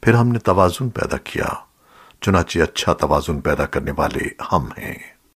پھر ہم نے توازن پیدا کیا چنانچہ اچھا توازن پیدا کرنے والے ہم ہیں۔